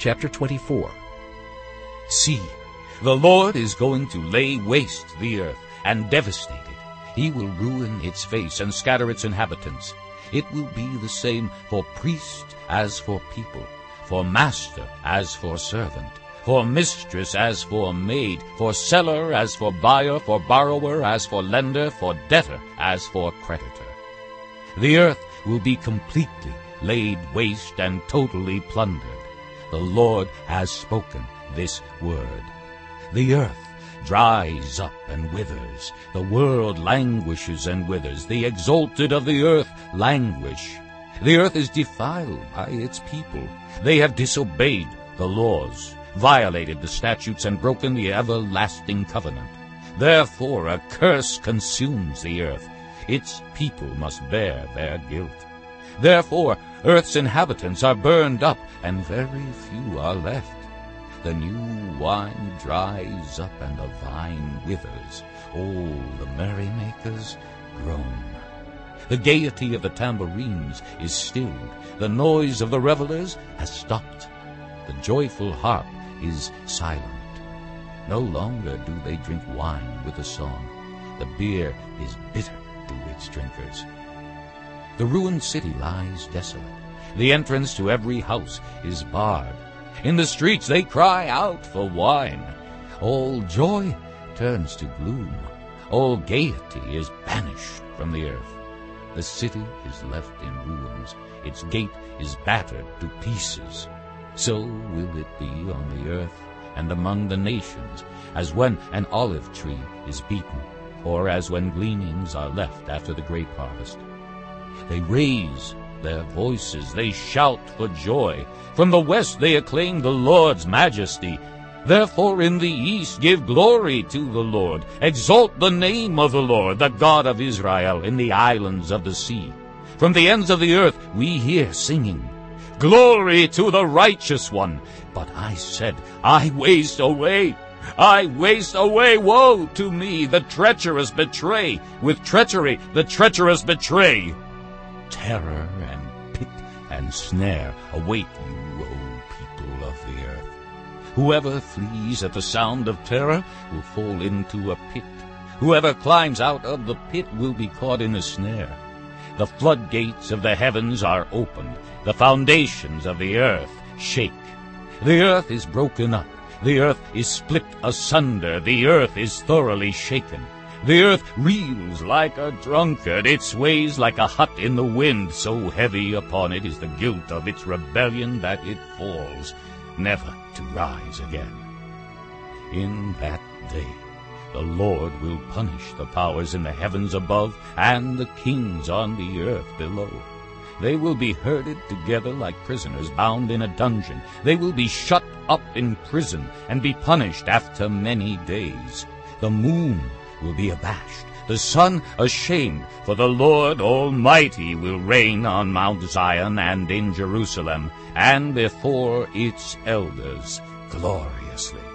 chapter 24. See, the Lord is going to lay waste the earth and devastate it. He will ruin its face and scatter its inhabitants. It will be the same for priest as for people, for master as for servant, for mistress as for maid, for seller as for buyer, for borrower as for lender, for debtor as for creditor. The earth will be completely laid waste and totally plundered. The Lord has spoken this word. The earth dries up and withers. The world languishes and withers. The exalted of the earth languish. The earth is defiled by its people. They have disobeyed the laws, violated the statutes, and broken the everlasting covenant. Therefore a curse consumes the earth. Its people must bear their guilt. Therefore earth's inhabitants are burned up, and very few are left. The new wine dries up, and the vine withers. All the merrymakers groan. The gaiety of the tambourines is stilled. The noise of the revelers has stopped. The joyful harp is silent. No longer do they drink wine with a song. The beer is bitter to its drinkers. The ruined city lies desolate. The entrance to every house is barred. In the streets they cry out for wine. All joy turns to gloom. All gaiety is banished from the earth. The city is left in ruins. Its gate is battered to pieces. So will it be on the earth and among the nations, as when an olive tree is beaten, or as when gleanings are left after the grape harvest. They raise their voices, they shout for joy. From the west they acclaim the Lord's majesty. Therefore in the east give glory to the Lord. Exalt the name of the Lord, the God of Israel, in the islands of the sea. From the ends of the earth we hear singing. Glory to the righteous one. But I said, I waste away. I waste away. Woe to me, the treacherous betray. With treachery the treacherous betray. Terror and pit and snare await you, O people of the earth. Whoever flees at the sound of terror will fall into a pit. Whoever climbs out of the pit will be caught in a snare. The floodgates of the heavens are opened. The foundations of the earth shake. The earth is broken up. The earth is split asunder. The earth is thoroughly shaken. The earth reels like a drunkard. It sways like a hut in the wind. So heavy upon it is the guilt of its rebellion that it falls, never to rise again. In that day the Lord will punish the powers in the heavens above and the kings on the earth below. They will be herded together like prisoners bound in a dungeon. They will be shut up in prison and be punished after many days. The moon will be abashed, the sun ashamed, for the Lord Almighty will reign on Mount Zion and in Jerusalem, and before its elders gloriously.